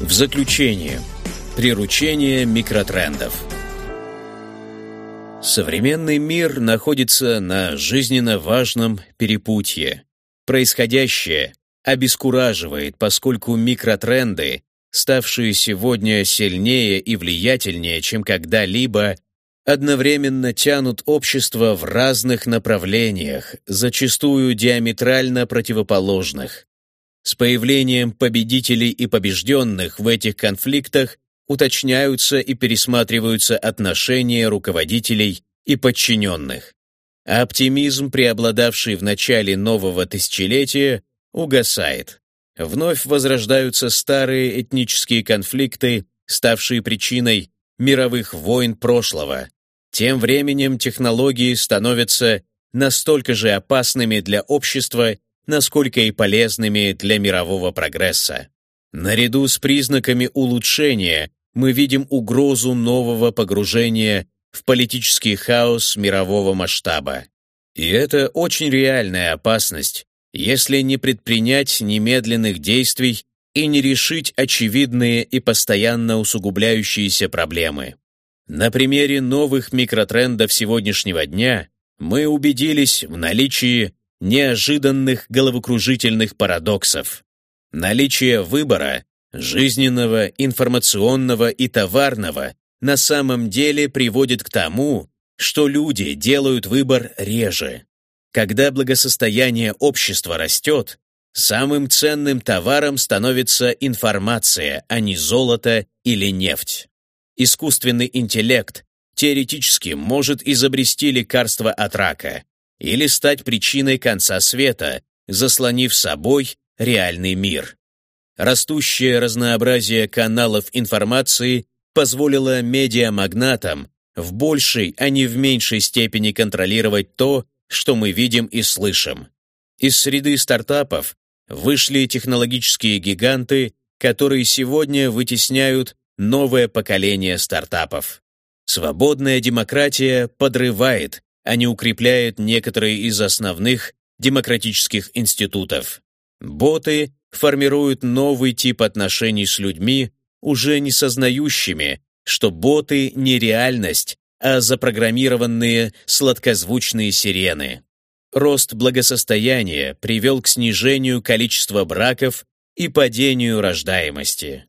В заключение. Приручение микротрендов. Современный мир находится на жизненно важном перепутье. Происходящее обескураживает, поскольку микротренды, ставшие сегодня сильнее и влиятельнее, чем когда-либо, одновременно тянут общество в разных направлениях, зачастую диаметрально противоположных. С появлением победителей и побежденных в этих конфликтах уточняются и пересматриваются отношения руководителей и подчиненных. Оптимизм, преобладавший в начале нового тысячелетия, угасает. Вновь возрождаются старые этнические конфликты, ставшие причиной мировых войн прошлого. Тем временем технологии становятся настолько же опасными для общества, насколько и полезными для мирового прогресса. Наряду с признаками улучшения мы видим угрозу нового погружения в политический хаос мирового масштаба. И это очень реальная опасность, если не предпринять немедленных действий и не решить очевидные и постоянно усугубляющиеся проблемы. На примере новых микротрендов сегодняшнего дня мы убедились в наличии неожиданных головокружительных парадоксов. Наличие выбора жизненного, информационного и товарного на самом деле приводит к тому, что люди делают выбор реже. Когда благосостояние общества растет, самым ценным товаром становится информация, а не золото или нефть. Искусственный интеллект теоретически может изобрести лекарство от рака или стать причиной конца света, заслонив собой реальный мир. Растущее разнообразие каналов информации позволило медиамагнатам в большей, а не в меньшей степени контролировать то, что мы видим и слышим. Из среды стартапов вышли технологические гиганты, которые сегодня вытесняют новое поколение стартапов. Свободная демократия подрывает, не укрепляет некоторые из основных демократических институтов. Боты формируют новый тип отношений с людьми, уже не сознающими, что боты не реальность, а запрограммированные сладкозвучные сирены. Рост благосостояния привел к снижению количества браков и падению рождаемости.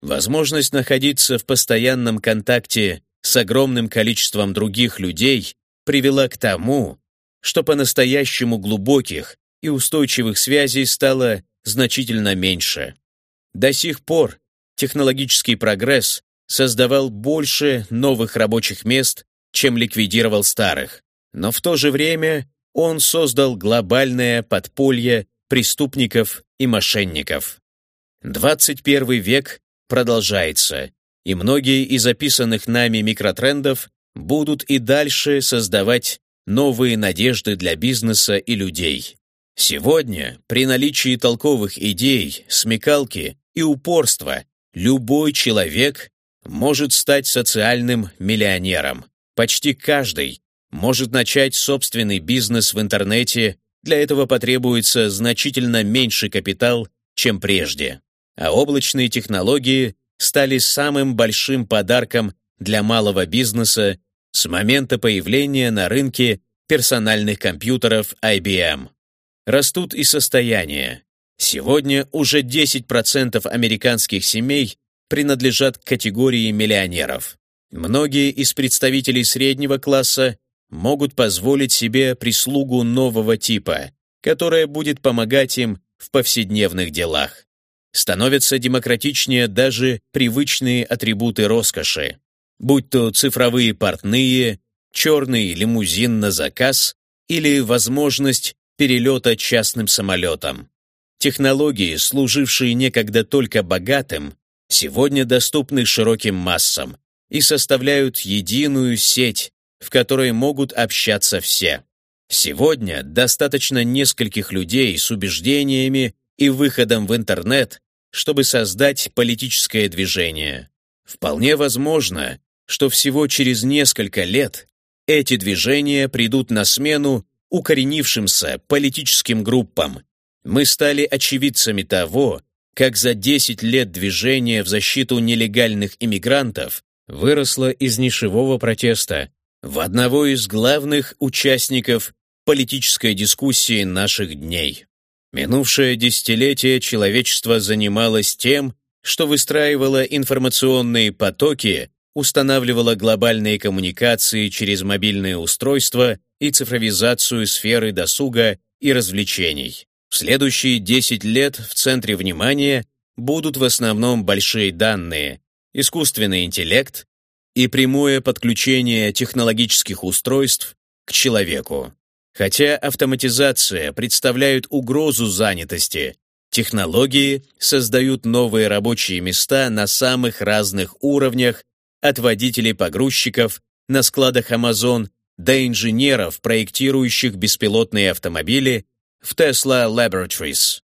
Возможность находиться в постоянном контакте с огромным количеством других людей привела к тому, что по-настоящему глубоких и устойчивых связей стало значительно меньше. До сих пор технологический прогресс создавал больше новых рабочих мест, чем ликвидировал старых, но в то же время он создал глобальное подполье преступников и мошенников. 21 век продолжается, и многие из описанных нами микротрендов будут и дальше создавать новые надежды для бизнеса и людей. Сегодня, при наличии толковых идей, смекалки и упорства, любой человек может стать социальным миллионером. Почти каждый может начать собственный бизнес в интернете, для этого потребуется значительно меньший капитал, чем прежде. А облачные технологии стали самым большим подарком для малого бизнеса с момента появления на рынке персональных компьютеров IBM. Растут и состояния. Сегодня уже 10% американских семей принадлежат к категории миллионеров. Многие из представителей среднего класса могут позволить себе прислугу нового типа, которая будет помогать им в повседневных делах. Становятся демократичнее даже привычные атрибуты роскоши, будь то цифровые портные, черный лимузин на заказ или возможность перелета частным самолетом. Технологии, служившие некогда только богатым, сегодня доступны широким массам и составляют единую сеть, в которой могут общаться все. Сегодня достаточно нескольких людей с убеждениями и выходом в интернет, чтобы создать политическое движение. Вполне возможно, что всего через несколько лет эти движения придут на смену укоренившимся политическим группам. Мы стали очевидцами того, как за 10 лет движения в защиту нелегальных иммигрантов выросло из нишевого протеста в одного из главных участников политической дискуссии наших дней. Минувшее десятилетие человечество занималось тем, что выстраивало информационные потоки, устанавливало глобальные коммуникации через мобильные устройства и цифровизацию сферы досуга и развлечений. В следующие 10 лет в центре внимания будут в основном большие данные, искусственный интеллект и прямое подключение технологических устройств к человеку. Хотя автоматизация представляет угрозу занятости, технологии создают новые рабочие места на самых разных уровнях, от водителей-погрузчиков на складах Amazon до инженеров, проектирующих беспилотные автомобили в Tesla Laboratories.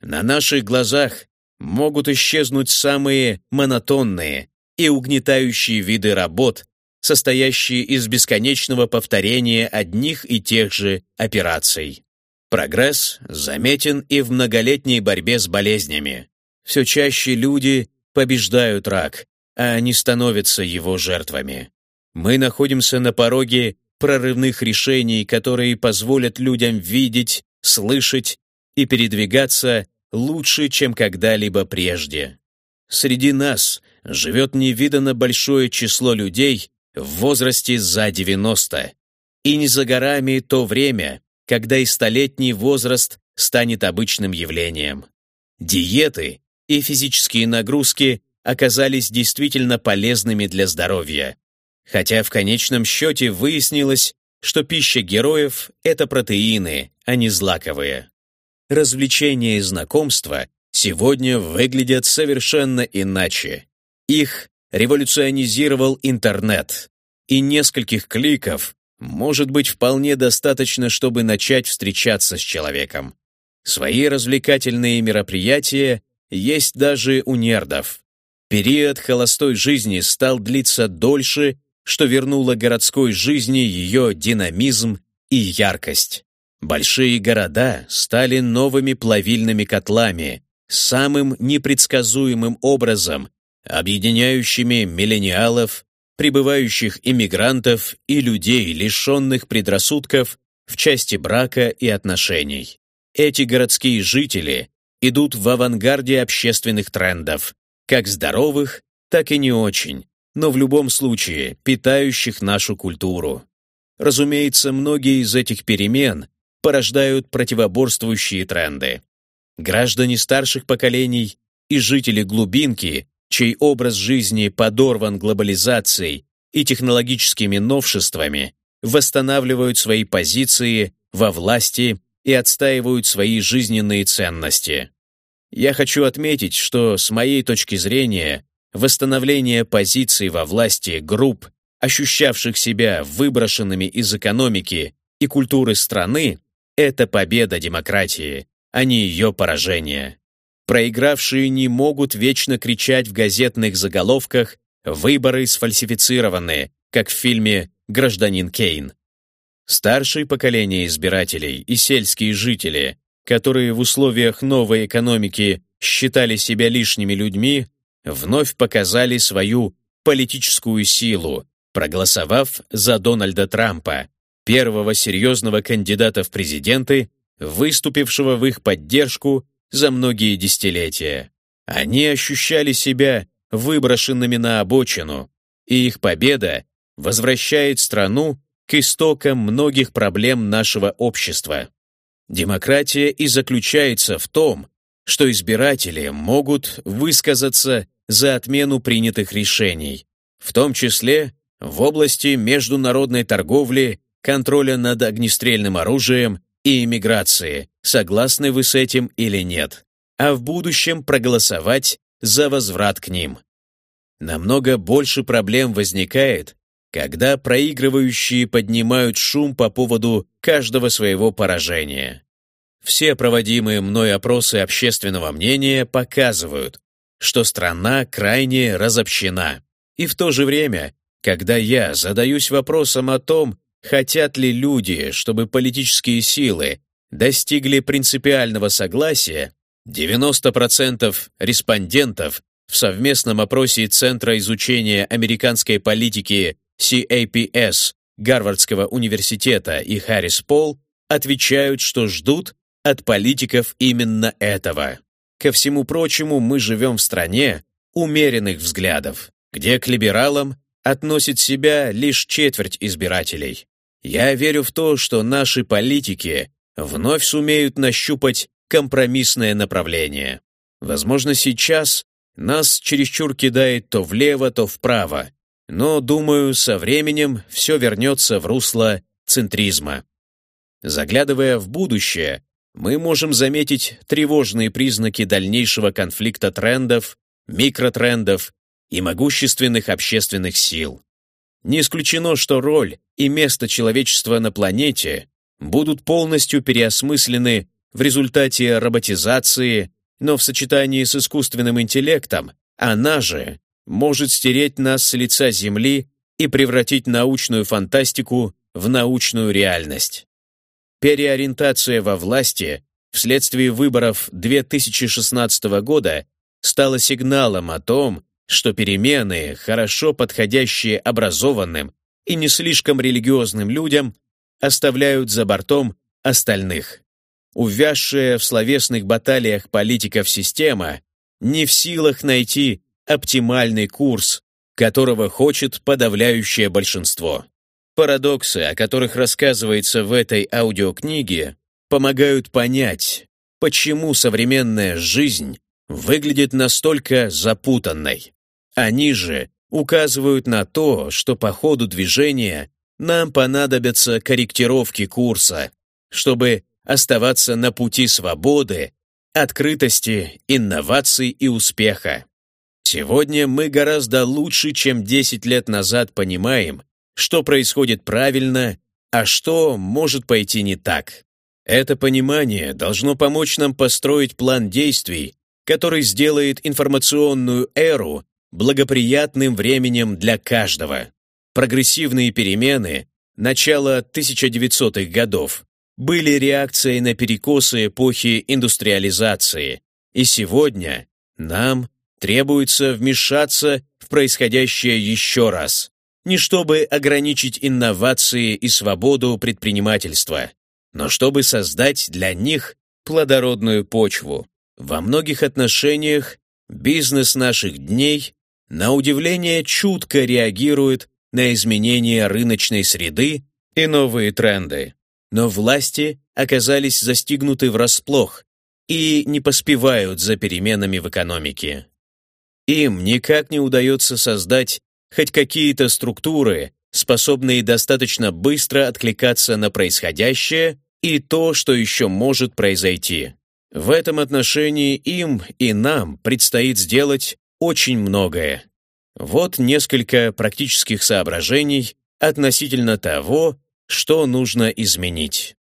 На наших глазах могут исчезнуть самые монотонные и угнетающие виды работ, состоящие из бесконечного повторения одних и тех же операций. Прогресс заметен и в многолетней борьбе с болезнями. Все чаще люди побеждают рак, а не становятся его жертвами. Мы находимся на пороге прорывных решений, которые позволят людям видеть, слышать и передвигаться лучше, чем когда-либо прежде. Среди нас живет невиданно большое число людей в возрасте за 90, и не за горами то время, когда и столетний возраст станет обычным явлением. Диеты и физические нагрузки оказались действительно полезными для здоровья, Хотя в конечном счете выяснилось, что пища героев — это протеины, а не злаковые. Развлечения и знакомства сегодня выглядят совершенно иначе. Их революционизировал интернет, и нескольких кликов может быть вполне достаточно, чтобы начать встречаться с человеком. Свои развлекательные мероприятия есть даже у нердов. Период холостой жизни стал длиться дольше, что вернуло городской жизни ее динамизм и яркость. Большие города стали новыми плавильными котлами, самым непредсказуемым образом, объединяющими миллениалов, прибывающих иммигрантов и людей, лишенных предрассудков в части брака и отношений. Эти городские жители идут в авангарде общественных трендов, как здоровых, так и не очень, но в любом случае питающих нашу культуру. Разумеется, многие из этих перемен порождают противоборствующие тренды. Граждане старших поколений и жители глубинки, чей образ жизни подорван глобализацией и технологическими новшествами, восстанавливают свои позиции во власти и отстаивают свои жизненные ценности. Я хочу отметить, что, с моей точки зрения, восстановление позиций во власти групп, ощущавших себя выброшенными из экономики и культуры страны, это победа демократии, а не ее поражение. Проигравшие не могут вечно кричать в газетных заголовках «Выборы сфальсифицированы», как в фильме «Гражданин Кейн». Старшее поколение избирателей и сельские жители, которые в условиях новой экономики считали себя лишними людьми, вновь показали свою политическую силу, проголосовав за Дональда Трампа, первого серьезного кандидата в президенты, выступившего в их поддержку за многие десятилетия. Они ощущали себя выброшенными на обочину, и их победа возвращает страну к истокам многих проблем нашего общества. Демократия и заключается в том, что избиратели могут высказаться за отмену принятых решений, в том числе в области международной торговли, контроля над огнестрельным оружием и иммиграции, согласны вы с этим или нет, а в будущем проголосовать за возврат к ним. Намного больше проблем возникает, когда проигрывающие поднимают шум по поводу каждого своего поражения. Все проводимые мной опросы общественного мнения показывают, что страна крайне разобщена. И в то же время, когда я задаюсь вопросом о том, хотят ли люди, чтобы политические силы достигли принципиального согласия, 90% респондентов в совместном опросе Центра изучения американской политики CAPS Гарвардского университета и Харрис Пол отвечают, что ждут от политиков именно этого. Ко всему прочему, мы живем в стране умеренных взглядов, где к либералам относит себя лишь четверть избирателей. Я верю в то, что наши политики вновь сумеют нащупать компромиссное направление. Возможно, сейчас нас чересчур кидает то влево, то вправо, но, думаю, со временем все вернется в русло центризма. Заглядывая в будущее, мы можем заметить тревожные признаки дальнейшего конфликта трендов, микротрендов и могущественных общественных сил. Не исключено, что роль и место человечества на планете будут полностью переосмыслены в результате роботизации, но в сочетании с искусственным интеллектом она же может стереть нас с лица Земли и превратить научную фантастику в научную реальность. Переориентация во власти вследствие выборов 2016 года стала сигналом о том, что перемены, хорошо подходящие образованным и не слишком религиозным людям, оставляют за бортом остальных. Увязшая в словесных баталиях политиков система не в силах найти оптимальный курс, которого хочет подавляющее большинство. Парадоксы, о которых рассказывается в этой аудиокниге, помогают понять, почему современная жизнь выглядит настолько запутанной. Они же указывают на то, что по ходу движения нам понадобятся корректировки курса, чтобы оставаться на пути свободы, открытости, инноваций и успеха. Сегодня мы гораздо лучше, чем 10 лет назад понимаем, что происходит правильно, а что может пойти не так. Это понимание должно помочь нам построить план действий, который сделает информационную эру благоприятным временем для каждого. Прогрессивные перемены начала 1900-х годов были реакцией на перекосы эпохи индустриализации, и сегодня нам требуется вмешаться в происходящее еще раз, не чтобы ограничить инновации и свободу предпринимательства, но чтобы создать для них плодородную почву. Во многих отношениях бизнес наших дней на удивление чутко реагирует на изменения рыночной среды и новые тренды. Но власти оказались застигнуты врасплох и не поспевают за переменами в экономике. Им никак не удается создать хоть какие-то структуры, способные достаточно быстро откликаться на происходящее и то, что еще может произойти. В этом отношении им и нам предстоит сделать очень многое. Вот несколько практических соображений относительно того, что нужно изменить.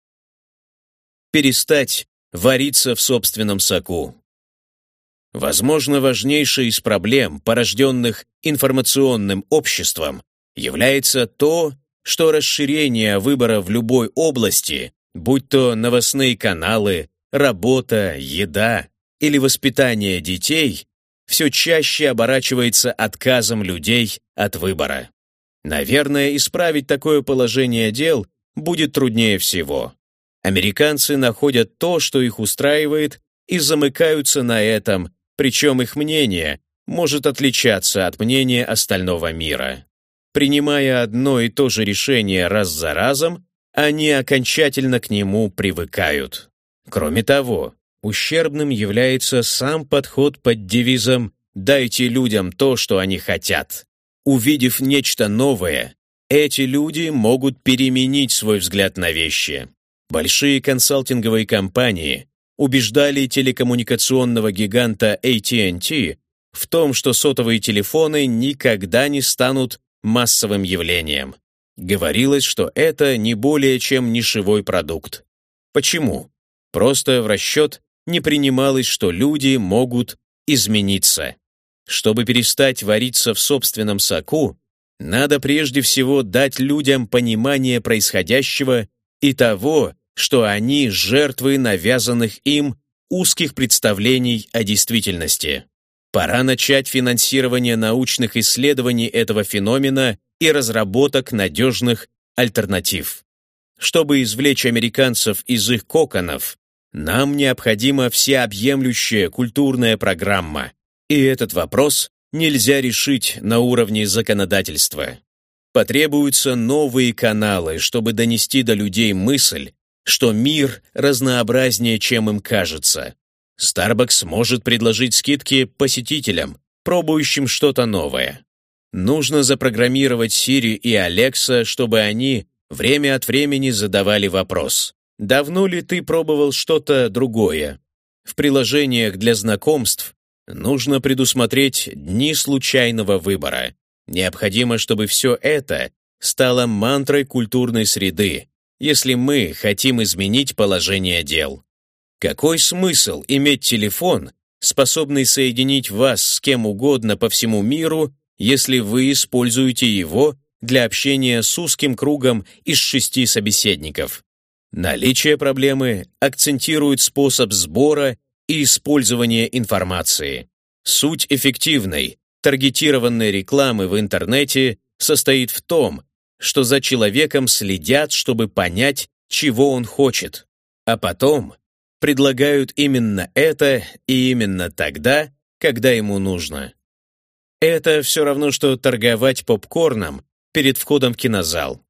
Перестать вариться в собственном соку. Возможно, важнейшей из проблем, порожденных информационным обществом, является то, что расширение выбора в любой области, будь то новостные каналы, работа, еда или воспитание детей, все чаще оборачивается отказом людей от выбора. Наверное, исправить такое положение дел будет труднее всего. Американцы находят то, что их устраивает, и замыкаются на этом, причем их мнение может отличаться от мнения остального мира. Принимая одно и то же решение раз за разом, они окончательно к нему привыкают. Кроме того, ущербным является сам подход под девизом «дайте людям то, что они хотят». Увидев нечто новое, эти люди могут переменить свой взгляд на вещи. Большие консалтинговые компании убеждали телекоммуникационного гиганта AT&T в том, что сотовые телефоны никогда не станут массовым явлением. Говорилось, что это не более чем нишевой продукт. Почему? Просто в расчет не принималось, что люди могут измениться. Чтобы перестать вариться в собственном соку, надо прежде всего дать людям понимание происходящего и того, что они жертвы навязанных им узких представлений о действительности. Пора начать финансирование научных исследований этого феномена и разработок надежных альтернатив. Чтобы извлечь американцев из их коконов, нам необходима всеобъемлющая культурная программа, и этот вопрос нельзя решить на уровне законодательства. Потребуются новые каналы, чтобы донести до людей мысль, что мир разнообразнее, чем им кажется. Starbucks может предложить скидки посетителям, пробующим что-то новое. Нужно запрограммировать Siri и Alexa, чтобы они время от времени задавали вопрос «Давно ли ты пробовал что-то другое?» В приложениях для знакомств нужно предусмотреть дни случайного выбора. Необходимо, чтобы все это стало мантрой культурной среды, если мы хотим изменить положение дел. Какой смысл иметь телефон, способный соединить вас с кем угодно по всему миру, если вы используете его для общения с узким кругом из шести собеседников? Наличие проблемы акцентирует способ сбора и использования информации. Суть эффективной, таргетированной рекламы в интернете состоит в том, что за человеком следят, чтобы понять, чего он хочет, а потом предлагают именно это и именно тогда, когда ему нужно. Это все равно, что торговать попкорном перед входом в кинозал.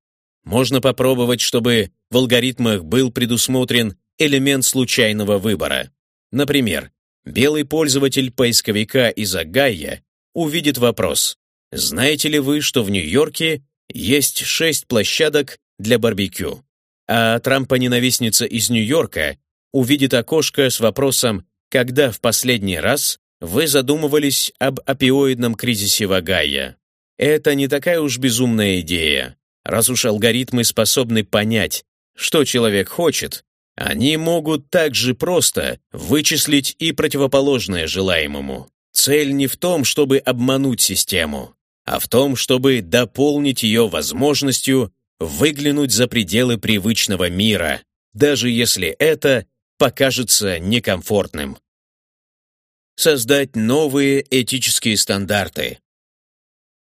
Можно попробовать, чтобы в алгоритмах был предусмотрен элемент случайного выбора. Например, белый пользователь поисковика из Агая увидит вопрос «Знаете ли вы, что в Нью-Йорке есть шесть площадок для барбекю?» А Трампа-ненавистница из Нью-Йорка увидит окошко с вопросом «Когда в последний раз вы задумывались об опиоидном кризисе Вагая?» Это не такая уж безумная идея. Раз уж алгоритмы способны понять, что человек хочет, они могут также просто вычислить и противоположное желаемому. Цель не в том, чтобы обмануть систему, а в том, чтобы дополнить ее возможностью выглянуть за пределы привычного мира, даже если это покажется некомфортным. Создать новые этические стандарты.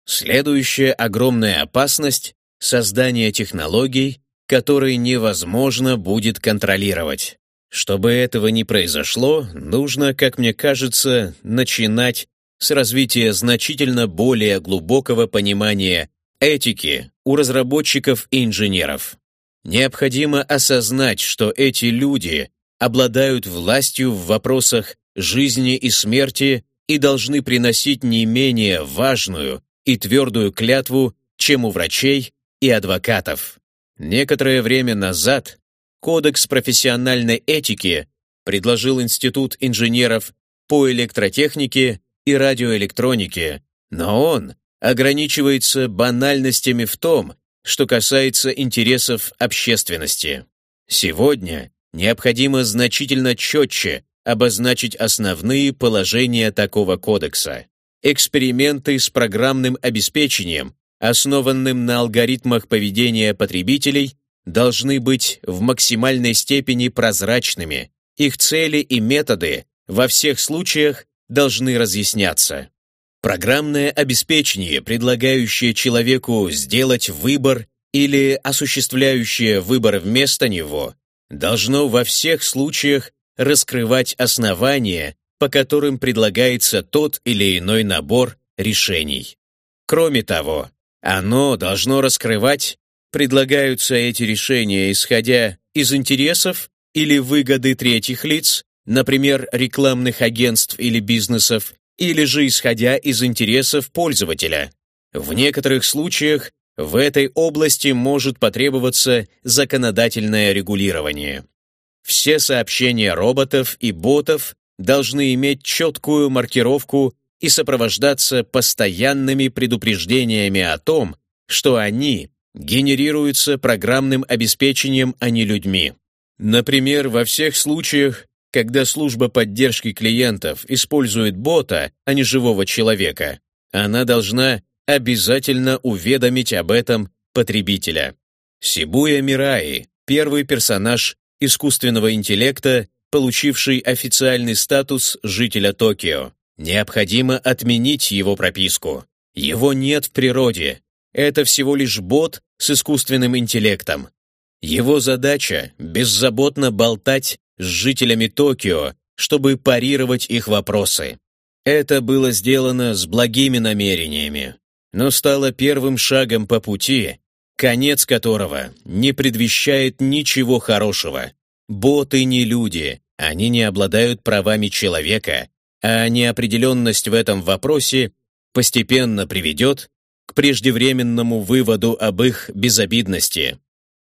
Следующая огромная опасность — создание технологий, которые невозможно будет контролировать. Чтобы этого не произошло, нужно, как мне кажется, начинать с развития значительно более глубокого понимания этики у разработчиков и инженеров. Необходимо осознать, что эти люди обладают властью в вопросах жизни и смерти и должны приносить не менее важную и твердую клятву, чем у врачей и адвокатов. Некоторое время назад Кодекс профессиональной этики предложил Институт инженеров по электротехнике и радиоэлектронике, но он ограничивается банальностями в том, что касается интересов общественности. Сегодня необходимо значительно четче обозначить основные положения такого кодекса. Эксперименты с программным обеспечением, основанным на алгоритмах поведения потребителей, должны быть в максимальной степени прозрачными, их цели и методы во всех случаях должны разъясняться. Программное обеспечение, предлагающее человеку сделать выбор или осуществляющее выбор вместо него, должно во всех случаях раскрывать основания, по которым предлагается тот или иной набор решений. Кроме того, оно должно раскрывать, предлагаются эти решения, исходя из интересов или выгоды третьих лиц, например, рекламных агентств или бизнесов, или же исходя из интересов пользователя. В некоторых случаях в этой области может потребоваться законодательное регулирование. Все сообщения роботов и ботов должны иметь четкую маркировку и сопровождаться постоянными предупреждениями о том, что они генерируются программным обеспечением, а не людьми. Например, во всех случаях, когда служба поддержки клиентов использует бота, а не живого человека, она должна обязательно уведомить об этом потребителя. Сибуя Мираи, первый персонаж искусственного интеллекта, получивший официальный статус жителя Токио. Необходимо отменить его прописку. Его нет в природе. Это всего лишь бот с искусственным интеллектом. Его задача — беззаботно болтать с жителями Токио, чтобы парировать их вопросы. Это было сделано с благими намерениями, но стало первым шагом по пути, конец которого не предвещает ничего хорошего. Боты не люди, они не обладают правами человека, а неопределенность в этом вопросе постепенно приведет к преждевременному выводу об их безобидности.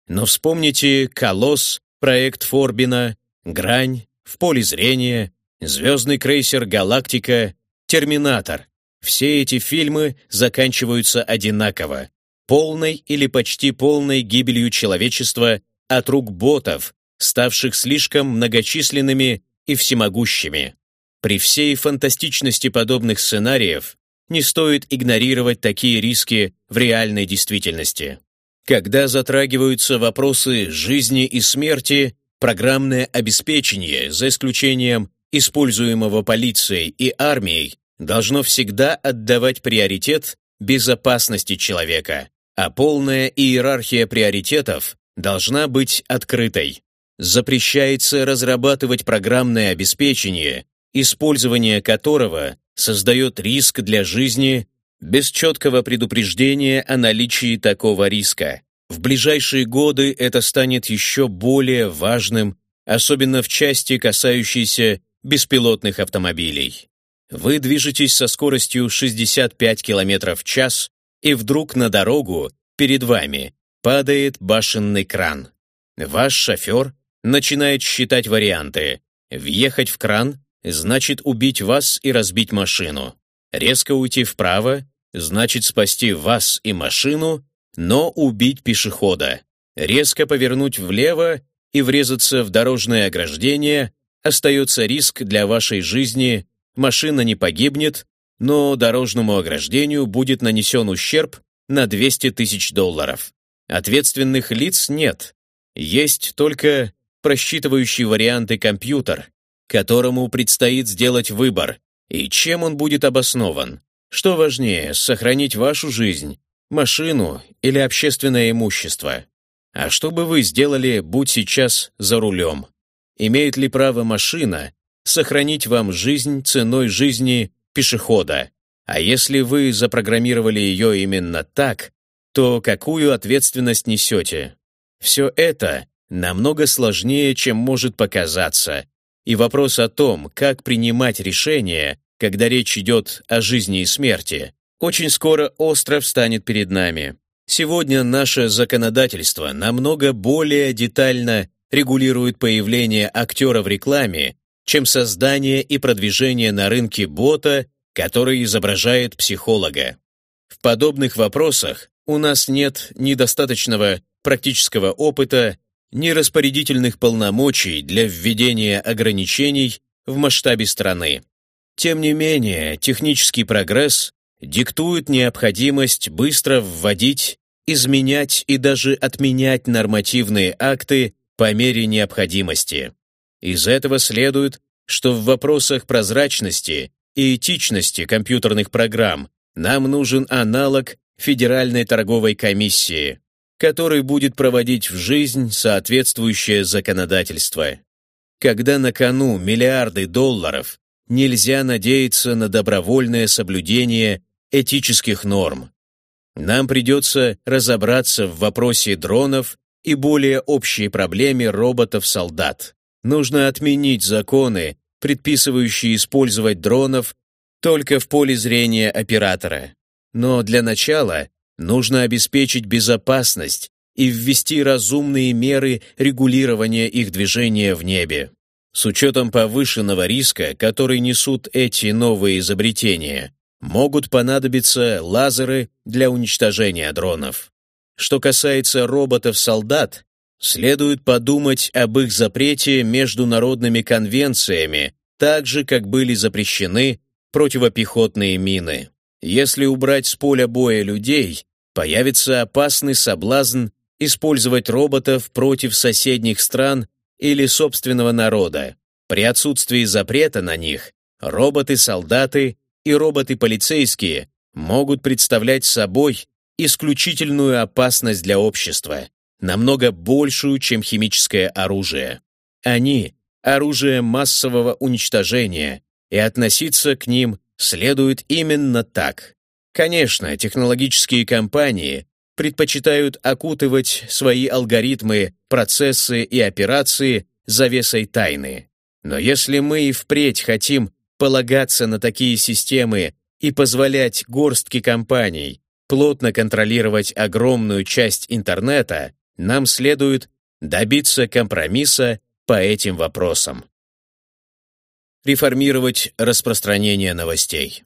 Но вспомните «Колосс», проект Форбина, «Грань», «В поле зрения», «Звездный крейсер Галактика», «Терминатор». Все эти фильмы заканчиваются одинаково, полной или почти полной гибелью человечества от рук ботов, ставших слишком многочисленными и всемогущими. При всей фантастичности подобных сценариев не стоит игнорировать такие риски в реальной действительности. Когда затрагиваются вопросы жизни и смерти, программное обеспечение, за исключением используемого полицией и армией, должно всегда отдавать приоритет безопасности человека, а полная иерархия приоритетов должна быть открытой. Запрещается разрабатывать программное обеспечение, использование которого создает риск для жизни без четкого предупреждения о наличии такого риска. В ближайшие годы это станет еще более важным, особенно в части, касающейся беспилотных автомобилей. Вы движетесь со скоростью 65 км в час, и вдруг на дорогу перед вами падает башенный кран. Ваш шофер начинает считать варианты. Въехать в кран значит убить вас и разбить машину. Резко уйти вправо значит спасти вас и машину, но убить пешехода. Резко повернуть влево и врезаться в дорожное ограждение остается риск для вашей жизни, машина не погибнет, но дорожному ограждению будет нанесен ущерб на 200 тысяч долларов. Ответственных лиц нет. Есть только просчитывающий варианты компьютер, которому предстоит сделать выбор, и чем он будет обоснован. Что важнее, сохранить вашу жизнь, машину или общественное имущество? А что бы вы сделали, будь сейчас за рулем? Имеет ли право машина сохранить вам жизнь ценой жизни пешехода? А если вы запрограммировали ее именно так, то какую ответственность несете? Все это намного сложнее, чем может показаться, и вопрос о том, как принимать решения, когда речь идет о жизни и смерти, очень скоро остро встанет перед нами. Сегодня наше законодательство намного более детально регулирует появление актера в рекламе, чем создание и продвижение на рынке бота, который изображает психолога. В подобных вопросах у нас нет недостаточного практического опыта ни распорядительных полномочий для введения ограничений в масштабе страны. Тем не менее, технический прогресс диктует необходимость быстро вводить, изменять и даже отменять нормативные акты по мере необходимости. Из этого следует, что в вопросах прозрачности и этичности компьютерных программ нам нужен аналог Федеральной торговой комиссии, который будет проводить в жизнь соответствующее законодательство. Когда на кону миллиарды долларов, нельзя надеяться на добровольное соблюдение этических норм. Нам придется разобраться в вопросе дронов и более общей проблеме роботов-солдат. Нужно отменить законы, предписывающие использовать дронов только в поле зрения оператора. Но для начала Нужно обеспечить безопасность и ввести разумные меры регулирования их движения в небе. С учетом повышенного риска, который несут эти новые изобретения, могут понадобиться лазеры для уничтожения дронов. Что касается роботов-солдат, следует подумать об их запрете международными конвенциями, так же, как были запрещены противопехотные мины. Если убрать с поля боя людей, появится опасный соблазн использовать роботов против соседних стран или собственного народа. При отсутствии запрета на них роботы-солдаты и роботы-полицейские могут представлять собой исключительную опасность для общества, намного большую, чем химическое оружие. Они — оружие массового уничтожения, и относиться к ним следует именно так. Конечно, технологические компании предпочитают окутывать свои алгоритмы, процессы и операции завесой тайны. Но если мы и впредь хотим полагаться на такие системы и позволять горстке компаний плотно контролировать огромную часть интернета, нам следует добиться компромисса по этим вопросам. Реформировать распространение новостей.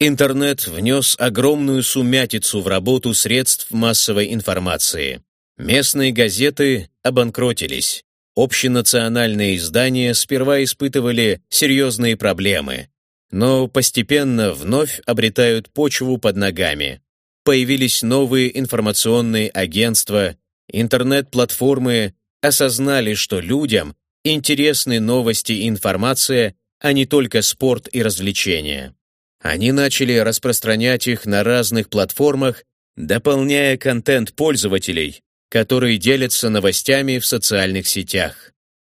Интернет внес огромную сумятицу в работу средств массовой информации. Местные газеты обанкротились. Общенациональные издания сперва испытывали серьезные проблемы, но постепенно вновь обретают почву под ногами. Появились новые информационные агентства, интернет-платформы осознали, что людям интересны новости и информация, а не только спорт и развлечения. Они начали распространять их на разных платформах, дополняя контент пользователей, которые делятся новостями в социальных сетях.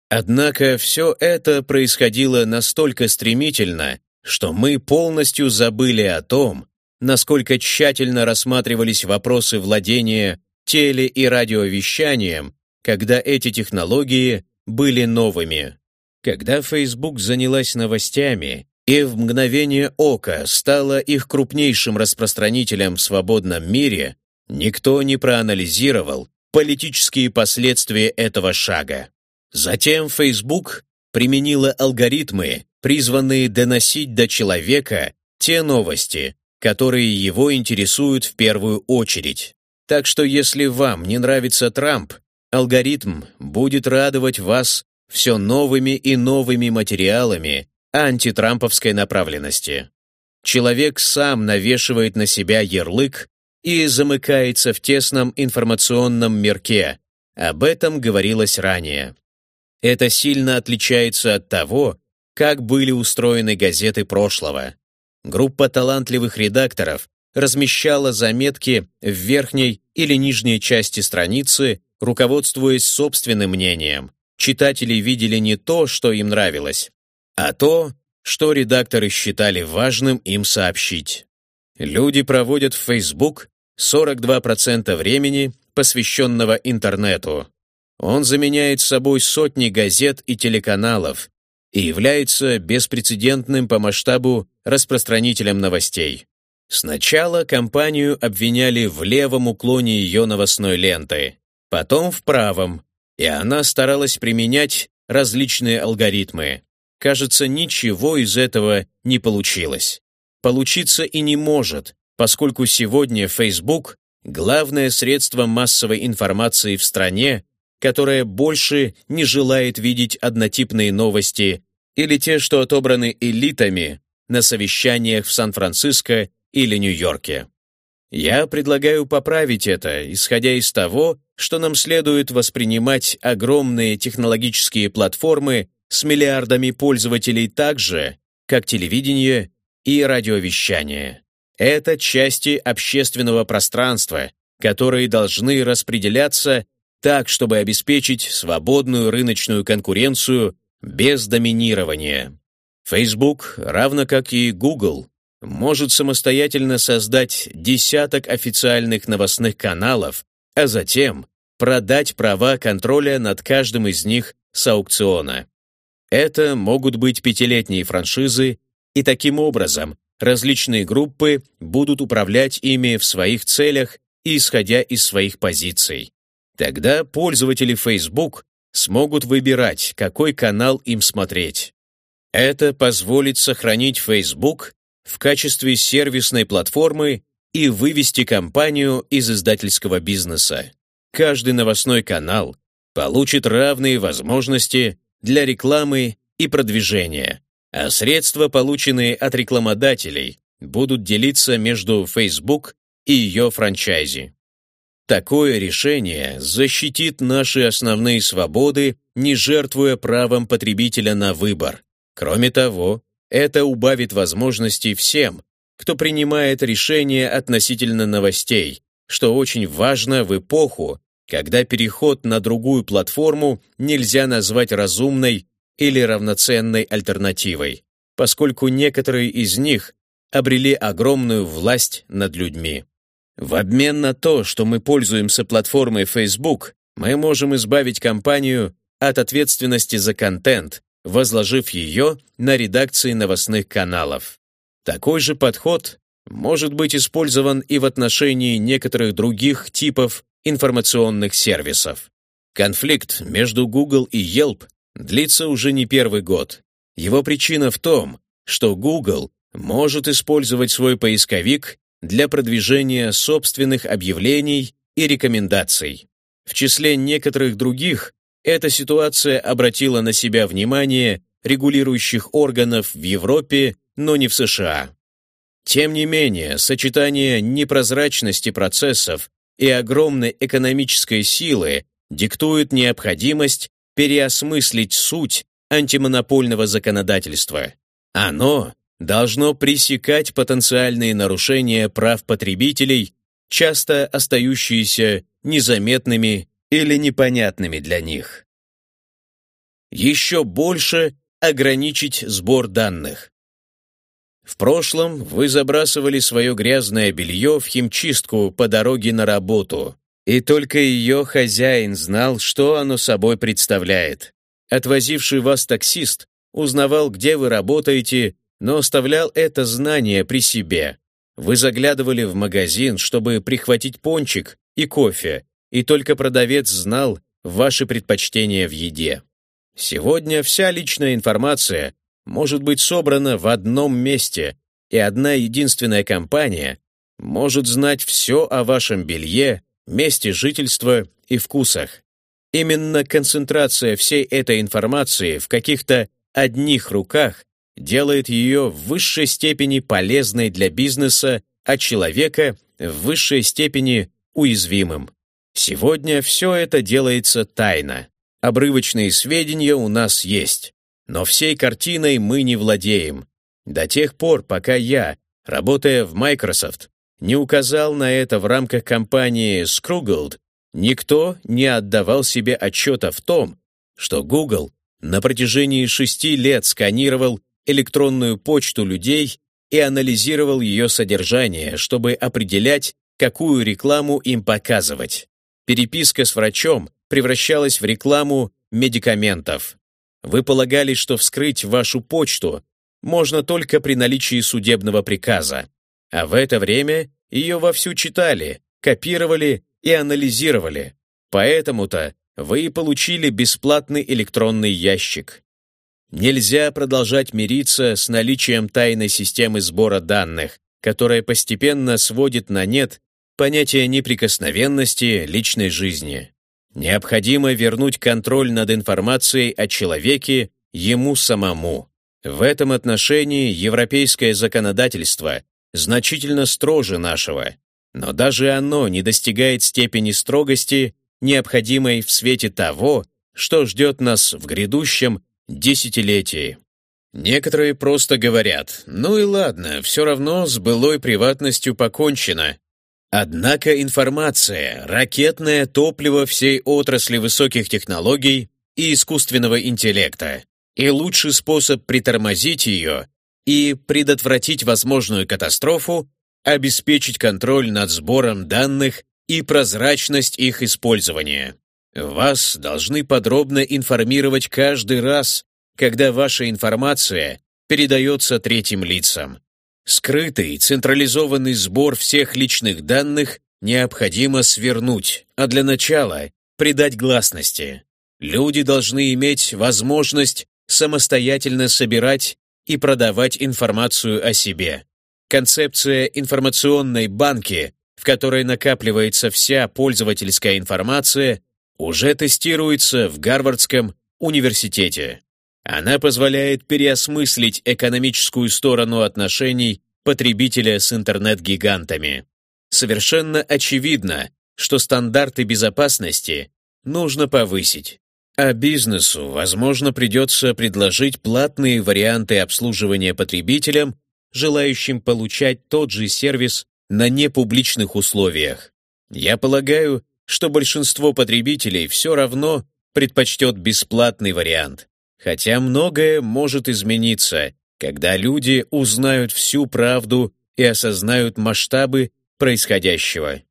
Однако все это происходило настолько стремительно, что мы полностью забыли о том, насколько тщательно рассматривались вопросы владения теле- и радиовещанием, когда эти технологии были новыми. Когда Facebook занялась новостями, и в мгновение ока стала их крупнейшим распространителем в свободном мире, никто не проанализировал политические последствия этого шага. Затем Facebook применила алгоритмы, призванные доносить до человека те новости, которые его интересуют в первую очередь. Так что если вам не нравится Трамп, алгоритм будет радовать вас все новыми и новыми материалами, антитрамповской направленности. Человек сам навешивает на себя ярлык и замыкается в тесном информационном мирке. Об этом говорилось ранее. Это сильно отличается от того, как были устроены газеты прошлого. Группа талантливых редакторов размещала заметки в верхней или нижней части страницы, руководствуясь собственным мнением. Читатели видели не то, что им нравилось, а то, что редакторы считали важным им сообщить. Люди проводят в Facebook 42% времени, посвященного интернету. Он заменяет собой сотни газет и телеканалов и является беспрецедентным по масштабу распространителем новостей. Сначала компанию обвиняли в левом уклоне ее новостной ленты, потом в правом, и она старалась применять различные алгоритмы. Кажется, ничего из этого не получилось. Получиться и не может, поскольку сегодня Facebook — главное средство массовой информации в стране, которая больше не желает видеть однотипные новости или те, что отобраны элитами на совещаниях в Сан-Франциско или Нью-Йорке. Я предлагаю поправить это, исходя из того, что нам следует воспринимать огромные технологические платформы с миллиардами пользователей так же, как телевидение и радиовещание. Это части общественного пространства, которые должны распределяться так, чтобы обеспечить свободную рыночную конкуренцию без доминирования. Facebook, равно как и Google, может самостоятельно создать десяток официальных новостных каналов, а затем продать права контроля над каждым из них с аукциона. Это могут быть пятилетние франшизы, и таким образом различные группы будут управлять ими в своих целях и исходя из своих позиций. Тогда пользователи Facebook смогут выбирать, какой канал им смотреть. Это позволит сохранить Facebook в качестве сервисной платформы и вывести компанию из издательского бизнеса. Каждый новостной канал получит равные возможности для рекламы и продвижения, а средства, полученные от рекламодателей, будут делиться между Facebook и ее франчайзи. Такое решение защитит наши основные свободы не жертвуя правом потребителя на выбор. Кроме того, это убавит возможности всем, кто принимает решения относительно новостей, что очень важно в эпоху, когда переход на другую платформу нельзя назвать разумной или равноценной альтернативой, поскольку некоторые из них обрели огромную власть над людьми. В обмен на то, что мы пользуемся платформой Facebook, мы можем избавить компанию от ответственности за контент, возложив ее на редакции новостных каналов. Такой же подход может быть использован и в отношении некоторых других типов информационных сервисов. Конфликт между Google и Yelp длится уже не первый год. Его причина в том, что Google может использовать свой поисковик для продвижения собственных объявлений и рекомендаций. В числе некоторых других эта ситуация обратила на себя внимание регулирующих органов в Европе, но не в США. Тем не менее, сочетание непрозрачности процессов и огромной экономической силы диктует необходимость переосмыслить суть антимонопольного законодательства. Оно должно пресекать потенциальные нарушения прав потребителей, часто остающиеся незаметными или непонятными для них. Еще больше ограничить сбор данных. В прошлом вы забрасывали свое грязное белье в химчистку по дороге на работу, и только ее хозяин знал, что оно собой представляет. Отвозивший вас таксист узнавал, где вы работаете, но оставлял это знание при себе. Вы заглядывали в магазин, чтобы прихватить пончик и кофе, и только продавец знал ваши предпочтения в еде. Сегодня вся личная информация может быть собрана в одном месте, и одна единственная компания может знать все о вашем белье, месте жительства и вкусах. Именно концентрация всей этой информации в каких-то одних руках делает ее в высшей степени полезной для бизнеса, а человека в высшей степени уязвимым. Сегодня все это делается тайно. Обрывочные сведения у нас есть. Но всей картиной мы не владеем. До тех пор, пока я, работая в Microsoft, не указал на это в рамках компании Scroogled, никто не отдавал себе отчета в том, что Google на протяжении шести лет сканировал электронную почту людей и анализировал ее содержание, чтобы определять, какую рекламу им показывать. Переписка с врачом превращалась в рекламу медикаментов. Вы полагали, что вскрыть вашу почту можно только при наличии судебного приказа, а в это время ее вовсю читали, копировали и анализировали. Поэтому-то вы получили бесплатный электронный ящик. Нельзя продолжать мириться с наличием тайной системы сбора данных, которая постепенно сводит на нет понятие неприкосновенности личной жизни. Необходимо вернуть контроль над информацией о человеке ему самому. В этом отношении европейское законодательство значительно строже нашего, но даже оно не достигает степени строгости, необходимой в свете того, что ждет нас в грядущем десятилетии. Некоторые просто говорят, ну и ладно, все равно с былой приватностью покончено, Однако информация – ракетное топливо всей отрасли высоких технологий и искусственного интеллекта, и лучший способ притормозить ее и предотвратить возможную катастрофу – обеспечить контроль над сбором данных и прозрачность их использования. Вас должны подробно информировать каждый раз, когда ваша информация передается третьим лицам. Скрытый, централизованный сбор всех личных данных необходимо свернуть, а для начала придать гласности. Люди должны иметь возможность самостоятельно собирать и продавать информацию о себе. Концепция информационной банки, в которой накапливается вся пользовательская информация, уже тестируется в Гарвардском университете. Она позволяет переосмыслить экономическую сторону отношений потребителя с интернет-гигантами. Совершенно очевидно, что стандарты безопасности нужно повысить. А бизнесу, возможно, придется предложить платные варианты обслуживания потребителям, желающим получать тот же сервис на непубличных условиях. Я полагаю, что большинство потребителей все равно предпочтет бесплатный вариант. Хотя многое может измениться, когда люди узнают всю правду и осознают масштабы происходящего.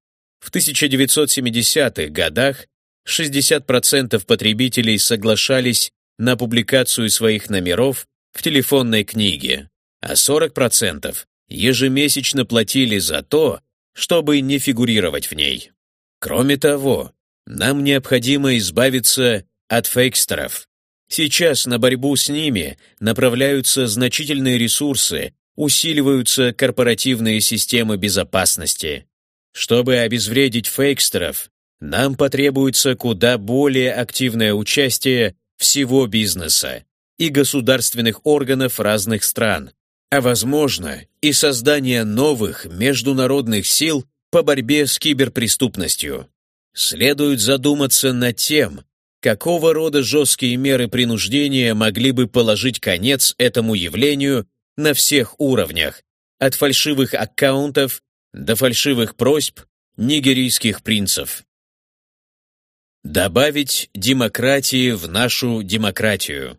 В 1970-х годах 60% потребителей соглашались на публикацию своих номеров в телефонной книге, а 40% ежемесячно платили за то, чтобы не фигурировать в ней. Кроме того, нам необходимо избавиться от фейкстеров. Сейчас на борьбу с ними направляются значительные ресурсы, усиливаются корпоративные системы безопасности. Чтобы обезвредить фейкстеров, нам потребуется куда более активное участие всего бизнеса и государственных органов разных стран, а возможно и создание новых международных сил по борьбе с киберпреступностью. Следует задуматься над тем, какого рода жесткие меры принуждения могли бы положить конец этому явлению на всех уровнях, от фальшивых аккаунтов до фальшивых просьб нигерийских принцев. Добавить демократии в нашу демократию.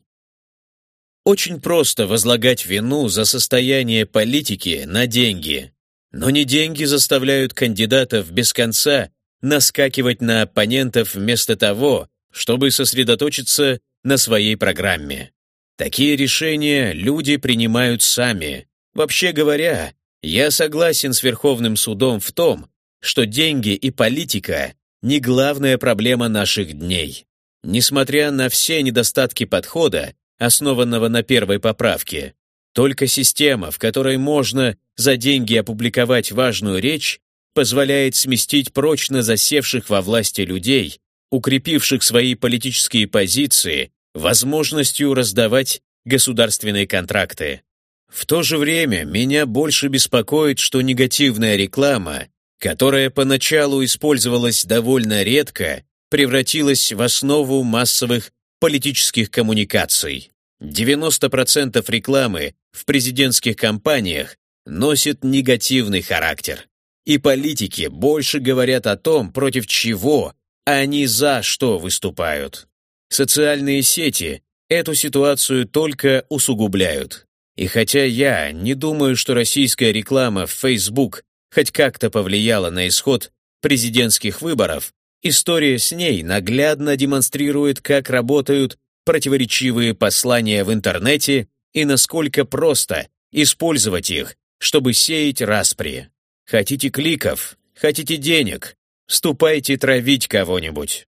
Очень просто возлагать вину за состояние политики на деньги, но не деньги заставляют кандидатов без конца наскакивать на оппонентов вместо того, чтобы сосредоточиться на своей программе. Такие решения люди принимают сами. Вообще говоря, я согласен с Верховным судом в том, что деньги и политика не главная проблема наших дней. Несмотря на все недостатки подхода, основанного на первой поправке, только система, в которой можно за деньги опубликовать важную речь, позволяет сместить прочно засевших во власти людей, укрепивших свои политические позиции, возможностью раздавать государственные контракты. В то же время меня больше беспокоит, что негативная реклама, которая поначалу использовалась довольно редко, превратилась в основу массовых политических коммуникаций. 90% рекламы в президентских кампаниях носит негативный характер. И политики больше говорят о том, против чего, не за что выступают. Социальные сети эту ситуацию только усугубляют. И хотя я не думаю, что российская реклама в Facebook хоть как-то повлияла на исход президентских выборов, история с ней наглядно демонстрирует, как работают противоречивые послания в интернете и насколько просто использовать их, чтобы сеять распри. Хотите кликов, хотите денег, ступайте травить кого-нибудь.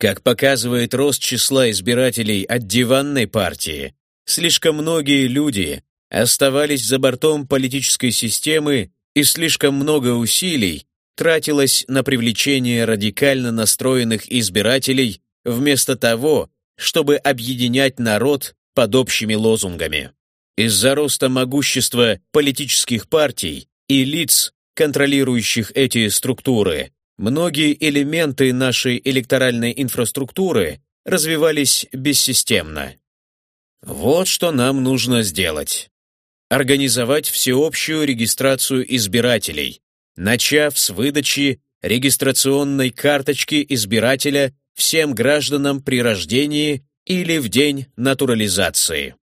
Как показывает рост числа избирателей от диванной партии, слишком многие люди оставались за бортом политической системы и слишком много усилий тратилось на привлечение радикально настроенных избирателей вместо того, чтобы объединять народ под общими лозунгами. Из-за роста могущества политических партий и лиц, контролирующих эти структуры, многие элементы нашей электоральной инфраструктуры развивались бессистемно. Вот что нам нужно сделать. Организовать всеобщую регистрацию избирателей, начав с выдачи регистрационной карточки избирателя всем гражданам при рождении или в день натурализации.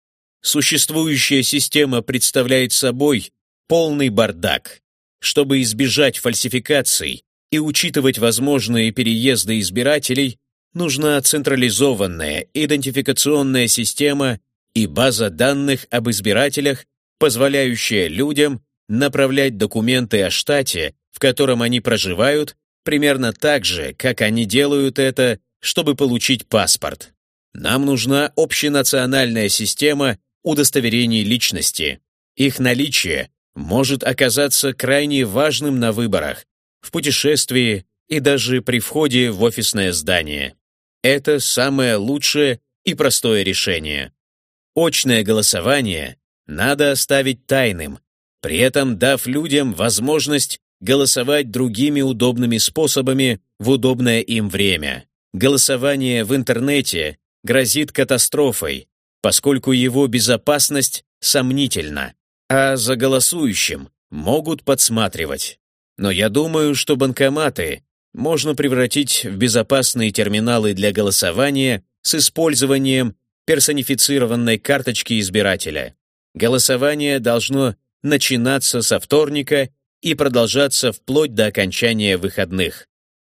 Существующая система представляет собой полный бардак. Чтобы избежать фальсификаций и учитывать возможные переезды избирателей, нужна централизованная идентификационная система и база данных об избирателях, позволяющая людям направлять документы о штате, в котором они проживают, примерно так же, как они делают это, чтобы получить паспорт. Нам нужна общенациональная система удостоверений личности. Их наличие может оказаться крайне важным на выборах, в путешествии и даже при входе в офисное здание. Это самое лучшее и простое решение. Очное голосование надо оставить тайным, при этом дав людям возможность голосовать другими удобными способами в удобное им время. Голосование в интернете грозит катастрофой, поскольку его безопасность сомнительна, а за голосующим могут подсматривать. Но я думаю, что банкоматы можно превратить в безопасные терминалы для голосования с использованием персонифицированной карточки избирателя. Голосование должно начинаться со вторника и продолжаться вплоть до окончания выходных.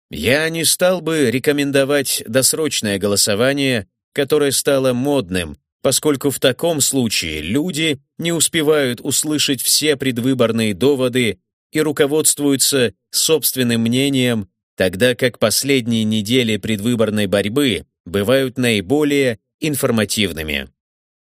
Я не стал бы рекомендовать досрочное голосование, которое стало модным, поскольку в таком случае люди не успевают услышать все предвыборные доводы и руководствуются собственным мнением, тогда как последние недели предвыборной борьбы бывают наиболее информативными.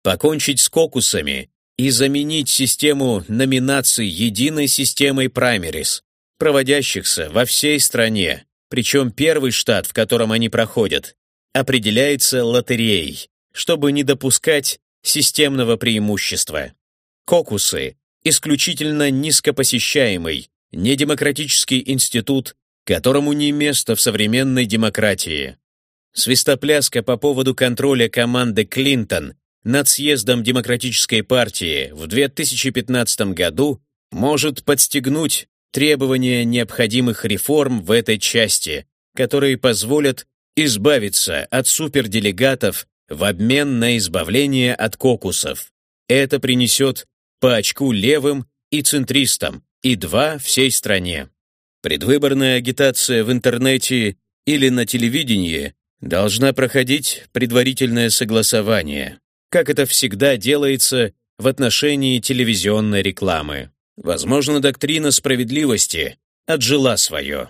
Покончить с кокусами и заменить систему номинаций единой системой праймерис, проводящихся во всей стране, причем первый штат, в котором они проходят, определяется лотереей, чтобы не допускать системного преимущества. Кокусы – исключительно низкопосещаемый, недемократический институт, которому не место в современной демократии. Свистопляска по поводу контроля команды Клинтон над съездом Демократической партии в 2015 году может подстегнуть требования необходимых реформ в этой части, которые позволят избавиться от суперделегатов в обмен на избавление от кокусов. Это принесет по очку левым и центристам, и два всей стране. Предвыборная агитация в интернете или на телевидении должна проходить предварительное согласование, как это всегда делается в отношении телевизионной рекламы. Возможно, доктрина справедливости отжила свое.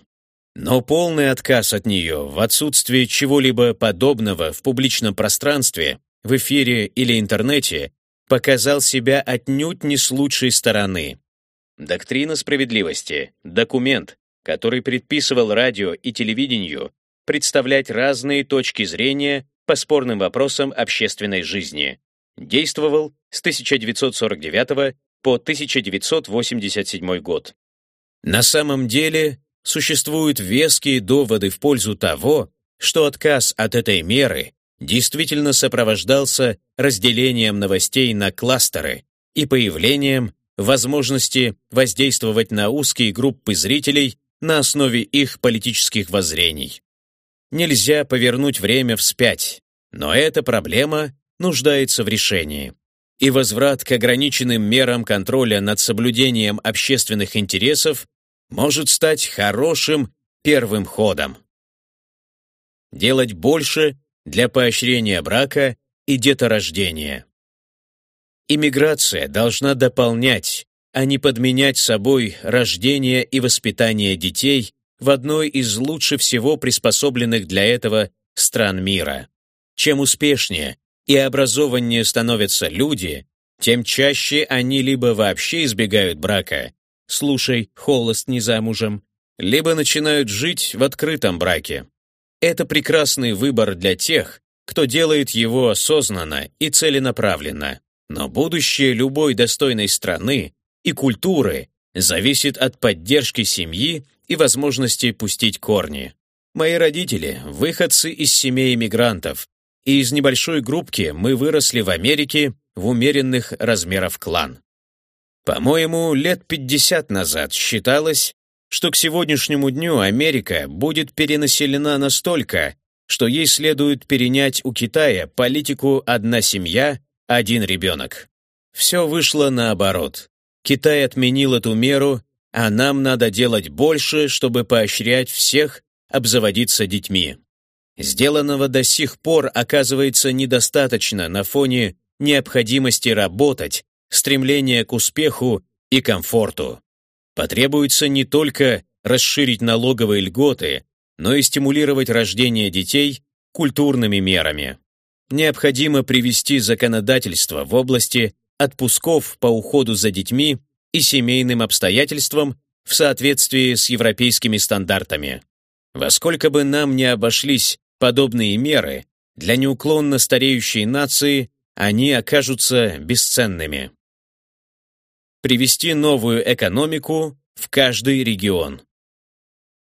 Но полный отказ от нее в отсутствии чего-либо подобного в публичном пространстве, в эфире или интернете показал себя отнюдь не с лучшей стороны. Доктрина справедливости – документ, который предписывал радио и телевидению представлять разные точки зрения по спорным вопросам общественной жизни. Действовал с 1949 по 1987 год. На самом деле, существуют веские доводы в пользу того, что отказ от этой меры действительно сопровождался разделением новостей на кластеры и появлением возможности воздействовать на узкие группы зрителей на основе их политических воззрений. Нельзя повернуть время вспять, но эта проблема нуждается в решении. И возврат к ограниченным мерам контроля над соблюдением общественных интересов может стать хорошим первым ходом. Делать больше для поощрения брака и деторождения. Иммиграция должна дополнять, а не подменять собой рождение и воспитание детей в одной из лучше всего приспособленных для этого стран мира. Чем успешнее и образованнее становятся люди, тем чаще они либо вообще избегают брака, слушай, холост не замужем, либо начинают жить в открытом браке. Это прекрасный выбор для тех, кто делает его осознанно и целенаправленно. Но будущее любой достойной страны и культуры зависит от поддержки семьи и возможности пустить корни. Мои родители – выходцы из семей иммигрантов, и из небольшой группки мы выросли в Америке в умеренных размеров клан. По-моему, лет 50 назад считалось, что к сегодняшнему дню Америка будет перенаселена настолько, что ей следует перенять у Китая политику «одна семья, один ребенок». Все вышло наоборот. Китай отменил эту меру, а нам надо делать больше, чтобы поощрять всех обзаводиться детьми. Сделанного до сих пор оказывается недостаточно на фоне необходимости работать, стремления к успеху и комфорту. Потребуется не только расширить налоговые льготы, но и стимулировать рождение детей культурными мерами. Необходимо привести законодательство в области отпусков по уходу за детьми и семейным обстоятельствам в соответствии с европейскими стандартами. Во сколько бы нам ни обошлись подобные меры, для неуклонно стареющей нации они окажутся бесценными. Привести новую экономику в каждый регион.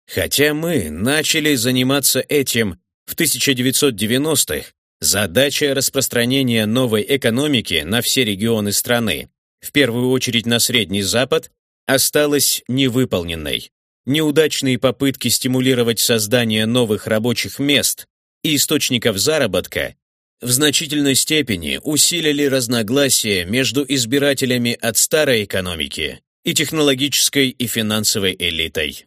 Хотя мы начали заниматься этим в 1990-х, Задача распространения новой экономики на все регионы страны, в первую очередь на Средний Запад, осталась невыполненной. Неудачные попытки стимулировать создание новых рабочих мест и источников заработка в значительной степени усилили разногласия между избирателями от старой экономики и технологической и финансовой элитой.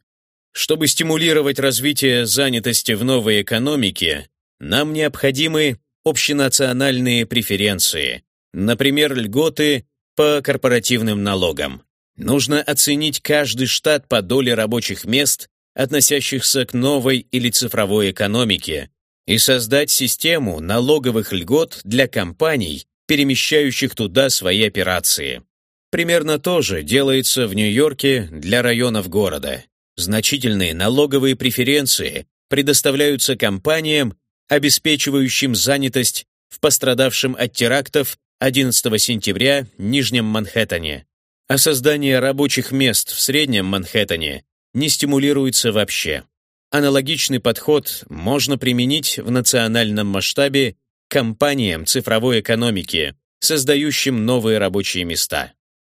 Чтобы стимулировать развитие занятости в новой экономике, нам необходимы общенациональные преференции, например, льготы по корпоративным налогам. Нужно оценить каждый штат по доле рабочих мест, относящихся к новой или цифровой экономике, и создать систему налоговых льгот для компаний, перемещающих туда свои операции. Примерно то же делается в Нью-Йорке для районов города. Значительные налоговые преференции предоставляются компаниям, обеспечивающим занятость в пострадавшем от терактов 11 сентября Нижнем Манхэттене. А создание рабочих мест в Среднем Манхэттене не стимулируется вообще. Аналогичный подход можно применить в национальном масштабе компаниям цифровой экономики, создающим новые рабочие места.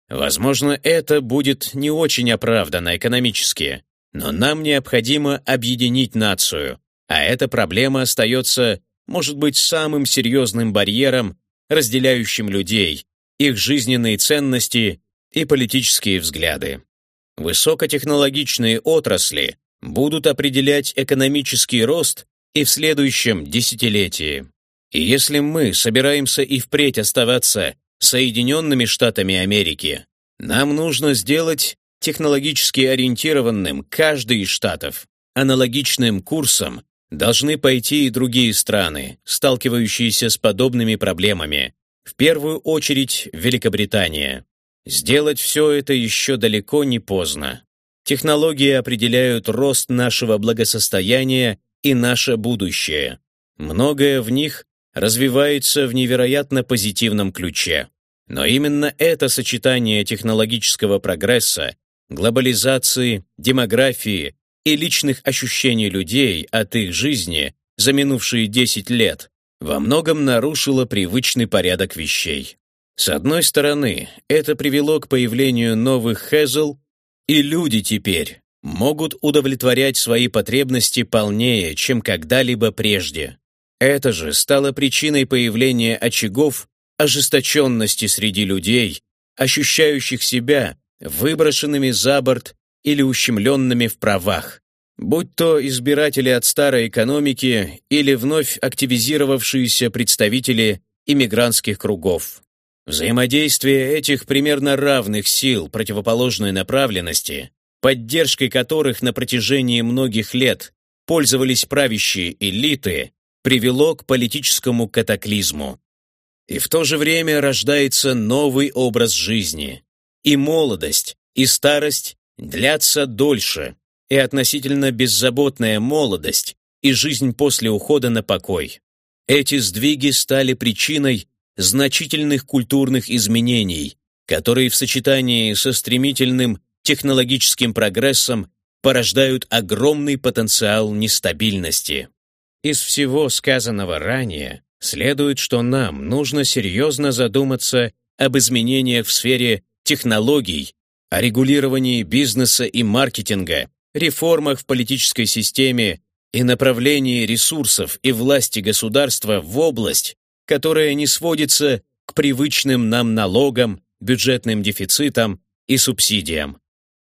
Возможно, это будет не очень оправданно экономически, но нам необходимо объединить нацию, а эта проблема остается, может быть, самым серьезным барьером, разделяющим людей, их жизненные ценности и политические взгляды. Высокотехнологичные отрасли будут определять экономический рост и в следующем десятилетии. И если мы собираемся и впредь оставаться Соединенными Штатами Америки, нам нужно сделать технологически ориентированным каждый из штатов. Аналогичным курсом должны пойти и другие страны, сталкивающиеся с подобными проблемами, в первую очередь Великобритания. Сделать все это еще далеко не поздно. Технологии определяют рост нашего благосостояния и наше будущее. Многое в них развивается в невероятно позитивном ключе. Но именно это сочетание технологического прогресса, глобализации, демографии и личных ощущений людей от их жизни за минувшие 10 лет во многом нарушило привычный порядок вещей. С одной стороны, это привело к появлению новых Хезл и люди теперь могут удовлетворять свои потребности полнее, чем когда-либо прежде. Это же стало причиной появления очагов ожесточенности среди людей, ощущающих себя выброшенными за борт или ущемленными в правах, будь то избиратели от старой экономики или вновь активизировавшиеся представители иммигрантских кругов. Взаимодействие этих примерно равных сил противоположной направленности, поддержкой которых на протяжении многих лет пользовались правящие элиты, привело к политическому катаклизму. И в то же время рождается новый образ жизни. И молодость, и старость длятся дольше, и относительно беззаботная молодость, и жизнь после ухода на покой. Эти сдвиги стали причиной значительных культурных изменений, которые в сочетании со стремительным технологическим прогрессом порождают огромный потенциал нестабильности. Из всего сказанного ранее следует, что нам нужно серьезно задуматься об изменениях в сфере технологий, о регулировании бизнеса и маркетинга, реформах в политической системе и направлении ресурсов и власти государства в область, которая не сводится к привычным нам налогам, бюджетным дефицитам и субсидиям.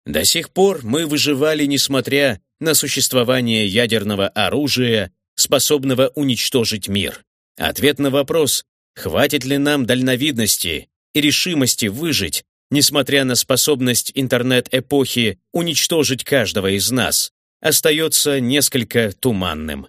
До сих пор мы выживали, несмотря на существование ядерного оружия, способного уничтожить мир. Ответ на вопрос, хватит ли нам дальновидности и решимости выжить, несмотря на способность интернет-эпохи уничтожить каждого из нас, остается несколько туманным.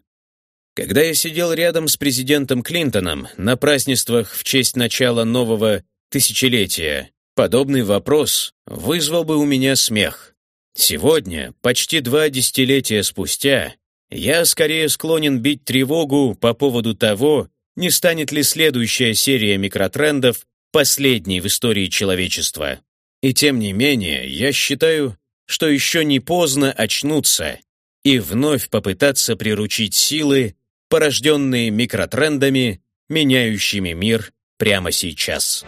Когда я сидел рядом с президентом Клинтоном на празднествах в честь начала нового тысячелетия, подобный вопрос вызвал бы у меня смех. Сегодня, почти два десятилетия спустя, я скорее склонен бить тревогу по поводу того, не станет ли следующая серия микротрендов последней в истории человечества. И тем не менее, я считаю, что еще не поздно очнуться и вновь попытаться приручить силы, порожденные микротрендами, меняющими мир прямо сейчас.